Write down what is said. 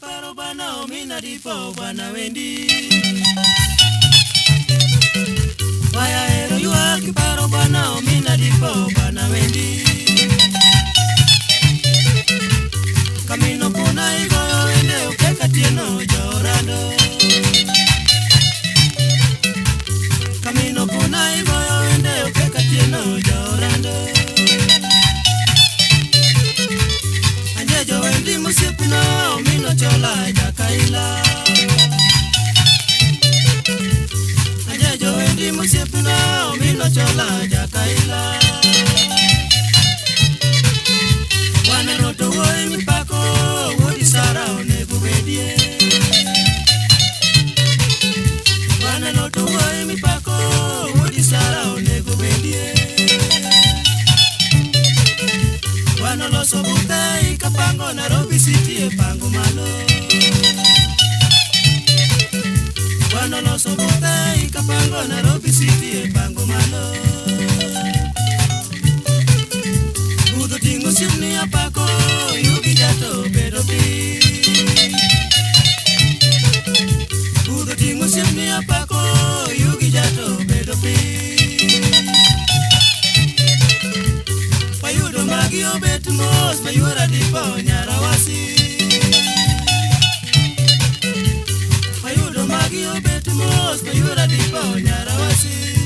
paro bana o mina di fo bana wendi Vaya ero yu aki paro bana o mina di fo bana wendi Camino kuna igoyo ende o kekatieno jorando Camino kuna igoyo ende o kekatieno jorando osiepna omino chola jakaila waneno to woi mipako wuodi sara onego bedie waneno to woi mipako wuodi sara onego bedie wanoloso bukai kapango narobi sitie pango malo Pango Nairobi City, Pango Malo. Budho ting'o simni apako, yugi jato bedo pi. Budho ting'o simni apako, yugi jato bedo pi. Wayudo magi obet mos, mayuora dipo nyarawasi. obet mos koyura dipo nyarwasi